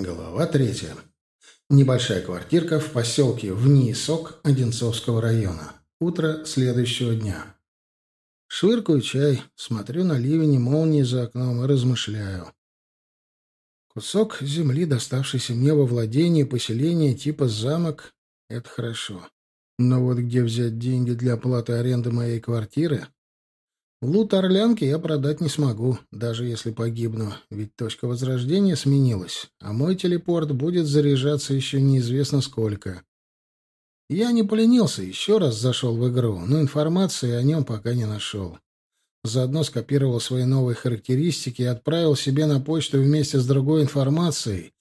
Глава третья. Небольшая квартирка в поселке Внисок Одинцовского района. Утро следующего дня. Швыркаю чай, смотрю на ливень и молнии за окном и размышляю. Кусок земли, доставшийся мне во владение поселения типа замок, — это хорошо. Но вот где взять деньги для оплаты аренды моей квартиры? Лут Орлянки я продать не смогу, даже если погибну, ведь точка возрождения сменилась, а мой телепорт будет заряжаться еще неизвестно сколько. Я не поленился, еще раз зашел в игру, но информации о нем пока не нашел. Заодно скопировал свои новые характеристики и отправил себе на почту вместе с другой информацией,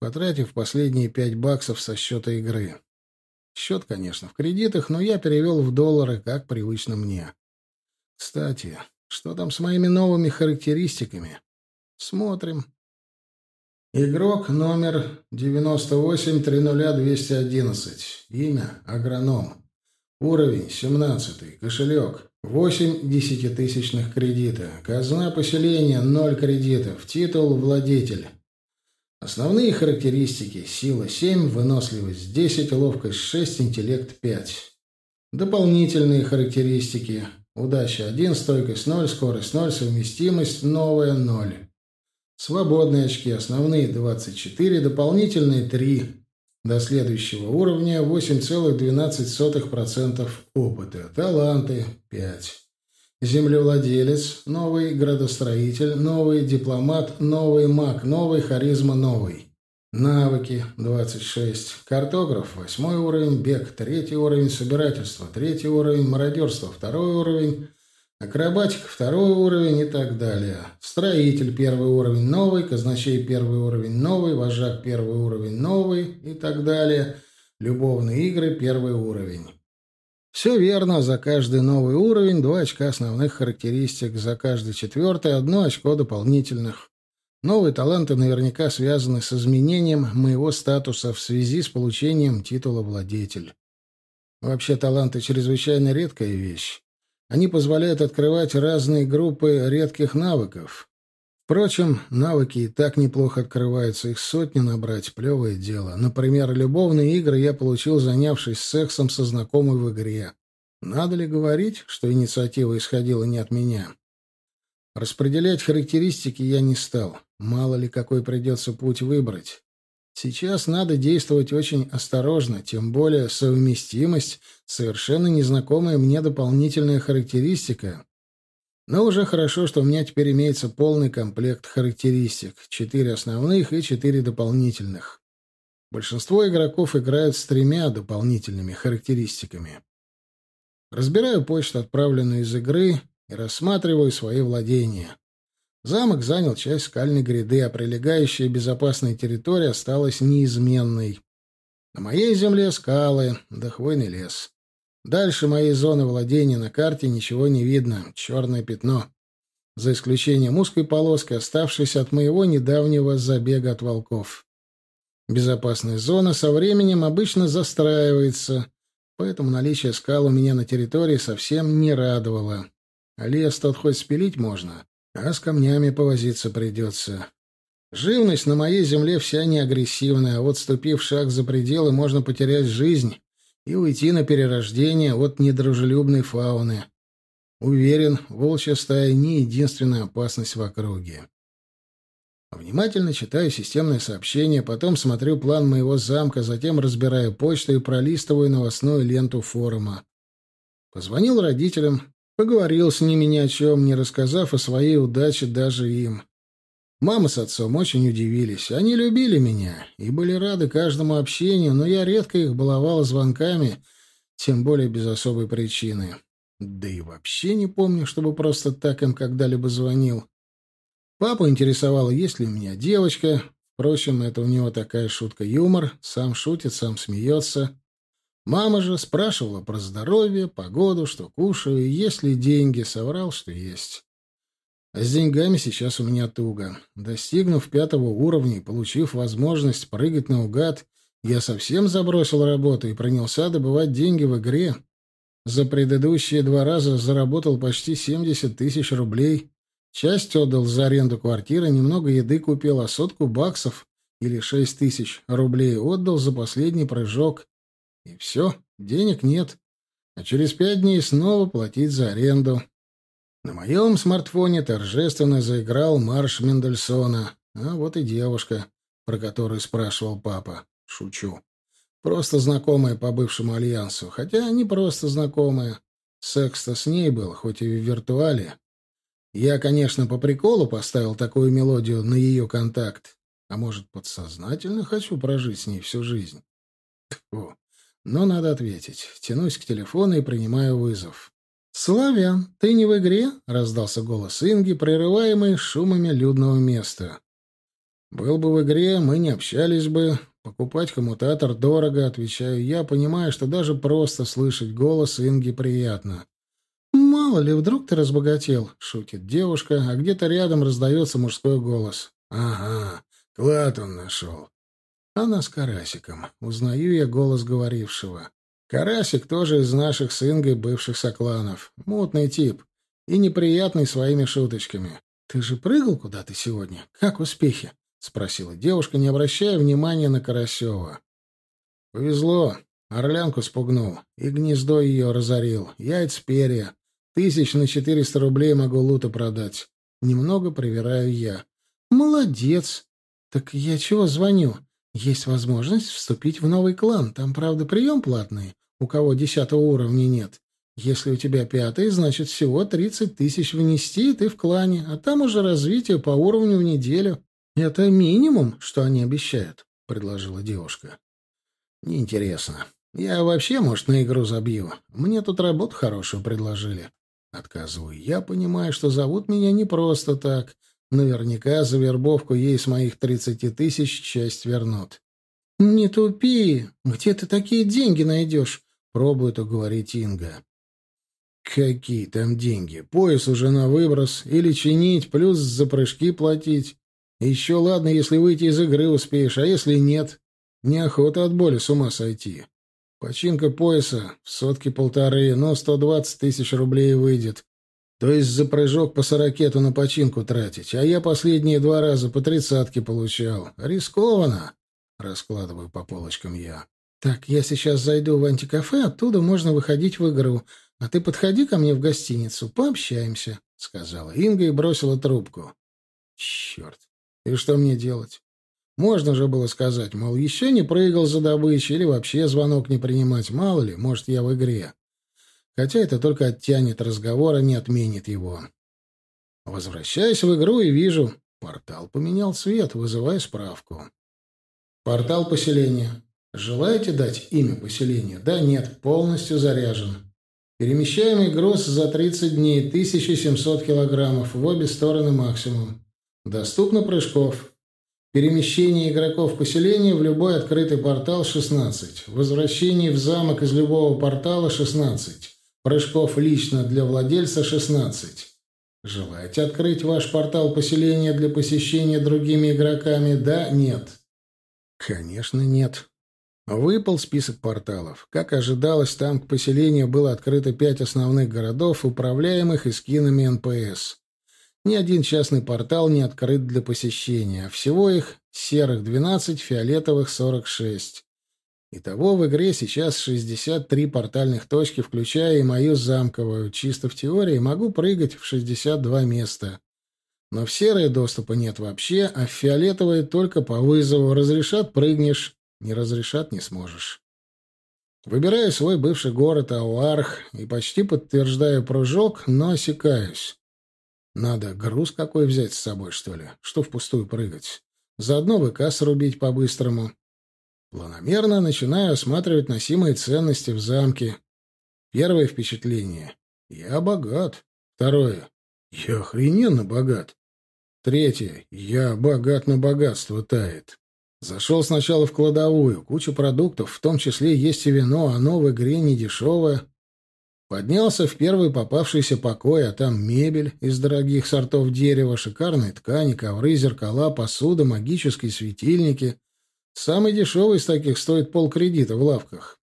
потратив последние пять баксов со счета игры. Счет, конечно, в кредитах, но я перевел в доллары, как привычно мне. Кстати, что там с моими новыми характеристиками? Смотрим. Игрок номер 98-30211. Имя — Агроном. Уровень — 17. Кошелек — 8 десятитысячных кредита. Казна поселения — 0 кредитов. Титул — Владетель. Основные характеристики — сила 7, выносливость 10, ловкость 6, интеллект 5. Дополнительные характеристики Удача 1, стойкость 0, скорость 0, совместимость новая 0. Свободные очки основные 24, дополнительные 3. До следующего уровня 8,12% опыта. Таланты 5. Землевладелец, новый градостроитель, новый дипломат, новый маг, новый харизма, новый. Навыки 26. Картограф 8 уровень, бег 3 уровень, собирательство 3 уровень, мародерство 2 уровень, акробатика 2 уровень и так далее. Строитель 1 уровень новый, казначей 1 уровень новый, вожак 1 уровень новый и так далее. Любовные игры 1 уровень. Все верно, за каждый новый уровень 2 очка основных характеристик, за каждый четвертый одно очко дополнительных. Новые таланты наверняка связаны с изменением моего статуса в связи с получением титула «Владетель». Вообще, таланты — чрезвычайно редкая вещь. Они позволяют открывать разные группы редких навыков. Впрочем, навыки и так неплохо открываются, их сотни набрать — плевое дело. Например, любовные игры я получил, занявшись сексом со знакомой в игре. Надо ли говорить, что инициатива исходила не от меня? Распределять характеристики я не стал. Мало ли какой придется путь выбрать. Сейчас надо действовать очень осторожно, тем более совместимость — совершенно незнакомая мне дополнительная характеристика. Но уже хорошо, что у меня теперь имеется полный комплект характеристик. Четыре основных и четыре дополнительных. Большинство игроков играют с тремя дополнительными характеристиками. Разбираю почту, отправленную из игры, и рассматриваю свои владения. Замок занял часть скальной гряды, а прилегающая безопасная территория осталась неизменной. На моей земле скалы, да хвойный лес. Дальше моей зоны владения на карте ничего не видно, черное пятно. За исключением узкой полоски, оставшейся от моего недавнего забега от волков. Безопасная зона со временем обычно застраивается, поэтому наличие скал у меня на территории совсем не радовало. Лес тот хоть спилить можно, а с камнями повозиться придется. Живность на моей земле вся не агрессивная, а вот ступив шаг за пределы, можно потерять жизнь и уйти на перерождение от недружелюбной фауны. Уверен, волчья стая не единственная опасность в округе. Внимательно читаю системное сообщение, потом смотрю план моего замка, затем разбираю почту и пролистываю новостную ленту форума. Позвонил родителям, Поговорил с ними ни о чем, не рассказав о своей удаче даже им. Мама с отцом очень удивились. Они любили меня и были рады каждому общению, но я редко их баловал звонками, тем более без особой причины. Да и вообще не помню, чтобы просто так им когда-либо звонил. Папа интересовало, есть ли у меня девочка. Впрочем, это у него такая шутка-юмор. Сам шутит, сам смеется. Мама же спрашивала про здоровье, погоду, что кушаю, есть ли деньги, соврал, что есть. А с деньгами сейчас у меня туго. Достигнув пятого уровня и получив возможность прыгать наугад, я совсем забросил работу и принялся добывать деньги в игре. За предыдущие два раза заработал почти 70 тысяч рублей. Часть отдал за аренду квартиры, немного еды купил, а сотку баксов или шесть тысяч рублей отдал за последний прыжок. И все, денег нет. А через пять дней снова платить за аренду. На моем смартфоне торжественно заиграл марш Мендельсона. А вот и девушка, про которую спрашивал папа. Шучу. Просто знакомая по бывшему альянсу. Хотя не просто знакомая. Секс-то с ней был, хоть и в виртуале. Я, конечно, по приколу поставил такую мелодию на ее контакт. А может, подсознательно хочу прожить с ней всю жизнь? Тьфу. Но надо ответить. Тянусь к телефону и принимаю вызов. «Славян, ты не в игре?» — раздался голос Инги, прерываемый шумами людного места. «Был бы в игре, мы не общались бы. Покупать коммутатор дорого», — отвечаю я, понимая, что даже просто слышать голос Инги приятно. «Мало ли, вдруг ты разбогател?» — шутит девушка, а где-то рядом раздается мужской голос. «Ага, клад он нашел». Она с Карасиком. Узнаю я голос говорившего. Карасик тоже из наших с Ингой бывших сокланов. Мутный тип. И неприятный своими шуточками. «Ты же прыгал куда-то сегодня? Как успехи?» — спросила девушка, не обращая внимания на Карасева. «Повезло. Орлянку спугнул. И гнездо ее разорил. Яйца перья. Тысяч на четыреста рублей могу лута продать. Немного проверяю я. Молодец. Так я чего звоню? Есть возможность вступить в новый клан. Там, правда, прием платный. У кого десятого уровня нет. Если у тебя пятый, значит, всего тридцать тысяч внести, и ты в клане. А там уже развитие по уровню в неделю. Это минимум, что они обещают, — предложила девушка. Неинтересно. Я вообще, может, на игру забью. Мне тут работу хорошую предложили. Отказываю. Я понимаю, что зовут меня не просто так. Наверняка за вербовку ей с моих тридцати тысяч часть вернут. «Не тупи! Где ты такие деньги найдешь?» — пробует уговорить Инга. «Какие там деньги? Пояс уже на выброс. Или чинить, плюс за прыжки платить. Еще ладно, если выйти из игры успеешь, а если нет? Неохота от боли с ума сойти. Починка пояса в сотки полторы, но сто двадцать тысяч рублей выйдет. То есть за прыжок по сорокету на починку тратить. А я последние два раза по тридцатке получал. Рискованно. Раскладываю по полочкам я. Так, я сейчас зайду в антикафе, оттуда можно выходить в игру. А ты подходи ко мне в гостиницу, пообщаемся, — сказала Инга и бросила трубку. Черт, и что мне делать? Можно же было сказать, мол, еще не прыгал за добычей или вообще звонок не принимать, мало ли, может, я в игре. Хотя это только оттянет разговор, а не отменит его. Возвращаюсь в игру и вижу, портал поменял цвет, вызывая справку. Портал поселения. Желаете дать имя поселения? Да, нет, полностью заряжен. Перемещаемый груз за 30 дней 1700 килограммов, в обе стороны максимум. Доступно прыжков. Перемещение игроков поселения в любой открытый портал 16. Возвращение в замок из любого портала 16. Прыжков лично для владельца 16. Желаете открыть ваш портал поселения для посещения другими игроками? Да, нет. Конечно, нет. Выпал список порталов. Как ожидалось, там к поселению было открыто пять основных городов, управляемых искинами НПС. Ни один частный портал не открыт для посещения, всего их серых 12, фиолетовых 46. Итого в игре сейчас 63 портальных точки, включая и мою замковую. Чисто в теории могу прыгать в 62 места. Но в серые доступа нет вообще, а в фиолетовые только по вызову. Разрешат — прыгнешь, не разрешат — не сможешь. Выбираю свой бывший город Ауарх и почти подтверждаю прыжок, но осекаюсь. Надо груз какой взять с собой, что ли? Что впустую прыгать? Заодно ВК срубить по-быстрому. Планомерно начинаю осматривать носимые ценности в замке. Первое впечатление — я богат. Второе — я охрененно богат. Третье — я богат на богатство тает. Зашел сначала в кладовую, куча продуктов, в том числе есть и вино, оно в игре не дешевое. Поднялся в первый попавшийся покой, а там мебель из дорогих сортов дерева, шикарные ткани, ковры, зеркала, посуда, магические светильники. Самый дешевый из таких стоит полкредита в лавках.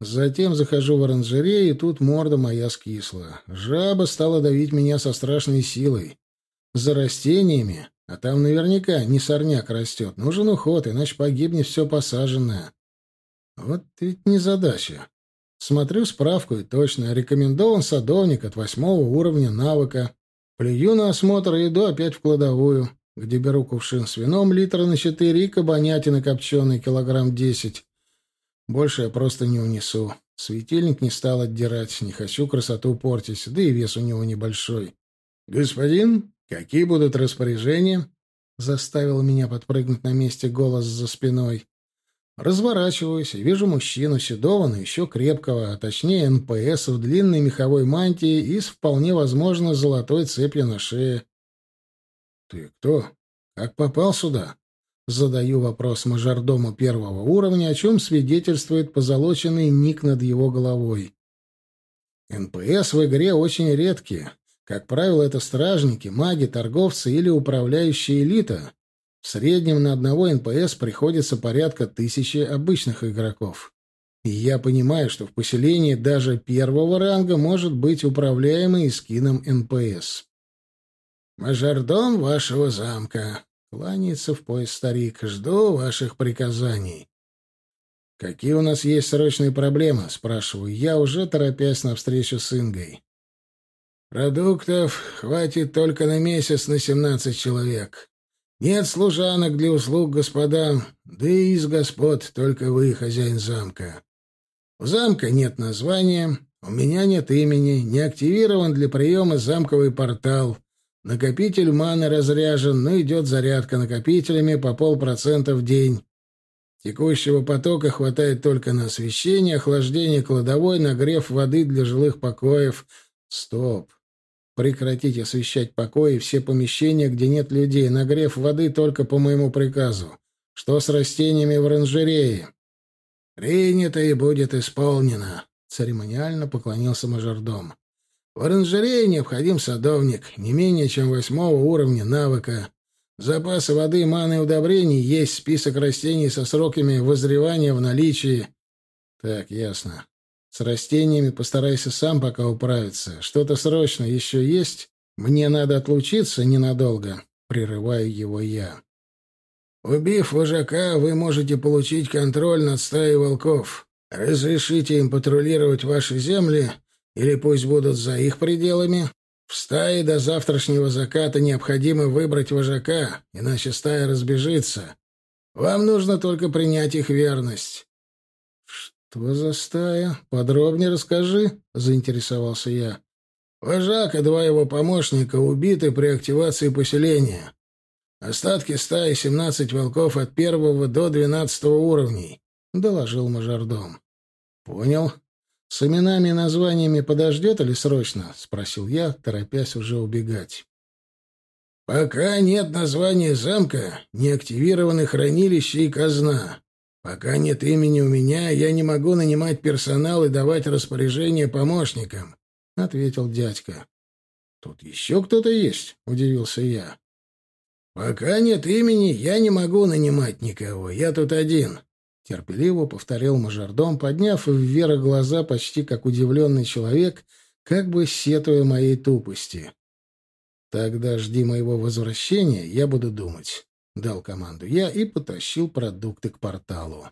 Затем захожу в оранжерею, и тут морда моя скисла. Жаба стала давить меня со страшной силой. За растениями А там наверняка не сорняк растет. Нужен уход, иначе погибнет все посаженное. Вот ведь незадача. Смотрю справку, и точно. Рекомендован садовник от восьмого уровня навыка. Плюю на осмотр и иду опять в кладовую, где беру кувшин с вином литра на четыре и кабанятины копченый килограмм десять. Больше я просто не унесу. Светильник не стал отдирать, не хочу красоту портить, да и вес у него небольшой. «Господин, какие будут распоряжения?» Заставил меня подпрыгнуть на месте голос за спиной. Разворачиваюсь и вижу мужчину седого, но еще крепкого, а точнее НПС в длинной меховой мантии и с вполне возможно золотой цепью на шее. «Ты кто? Как попал сюда?» Задаю вопрос мажордому первого уровня, о чем свидетельствует позолоченный ник над его головой. НПС в игре очень редкие. Как правило, это стражники, маги, торговцы или управляющая элита. В среднем на одного НПС приходится порядка тысячи обычных игроков. И я понимаю, что в поселении даже первого ранга может быть управляемый искином НПС. «Мажордом вашего замка», Кланяется в пояс старик. Жду ваших приказаний. «Какие у нас есть срочные проблемы?» — спрашиваю я, уже торопясь на встречу с Ингой. «Продуктов хватит только на месяц на семнадцать человек. Нет служанок для услуг господам, да и из господ только вы, хозяин замка. У замка нет названия, у меня нет имени, не активирован для приема замковый портал». Накопитель маны разряжен, но идет зарядка накопителями по полпроцента в день. Текущего потока хватает только на освещение, охлаждение кладовой, нагрев воды для жилых покоев. Стоп. Прекратить освещать покои и все помещения, где нет людей. Нагрев воды только по моему приказу. Что с растениями в оранжерее? Принято и будет исполнено. Церемониально поклонился мажордом. В оранжерее необходим садовник, не менее чем восьмого уровня навыка. Запасы воды, маны и удобрений, есть список растений со сроками возревания в наличии. Так, ясно. С растениями постарайся сам пока управиться. Что-то срочно еще есть? Мне надо отлучиться ненадолго. Прерываю его я. Убив вожака, вы можете получить контроль над стаей волков. Разрешите им патрулировать ваши земли или пусть будут за их пределами. В стае до завтрашнего заката необходимо выбрать вожака, иначе стая разбежится. Вам нужно только принять их верность. «Что за стая? Подробнее расскажи», — заинтересовался я. «Вожак и два его помощника убиты при активации поселения. Остатки стаи — семнадцать волков от первого до двенадцатого уровней», — доложил мажордом. «Понял. «С именами и названиями подождет или срочно?» — спросил я, торопясь уже убегать. «Пока нет названия замка, не активированы хранилища и казна. Пока нет имени у меня, я не могу нанимать персонал и давать распоряжения помощникам», — ответил дядька. «Тут еще кто-то есть?» — удивился я. «Пока нет имени, я не могу нанимать никого. Я тут один. Терпеливо повторил мажордом, подняв вверх глаза почти как удивленный человек, как бы сетуя моей тупости. «Тогда жди моего возвращения, я буду думать», — дал команду я и потащил продукты к порталу.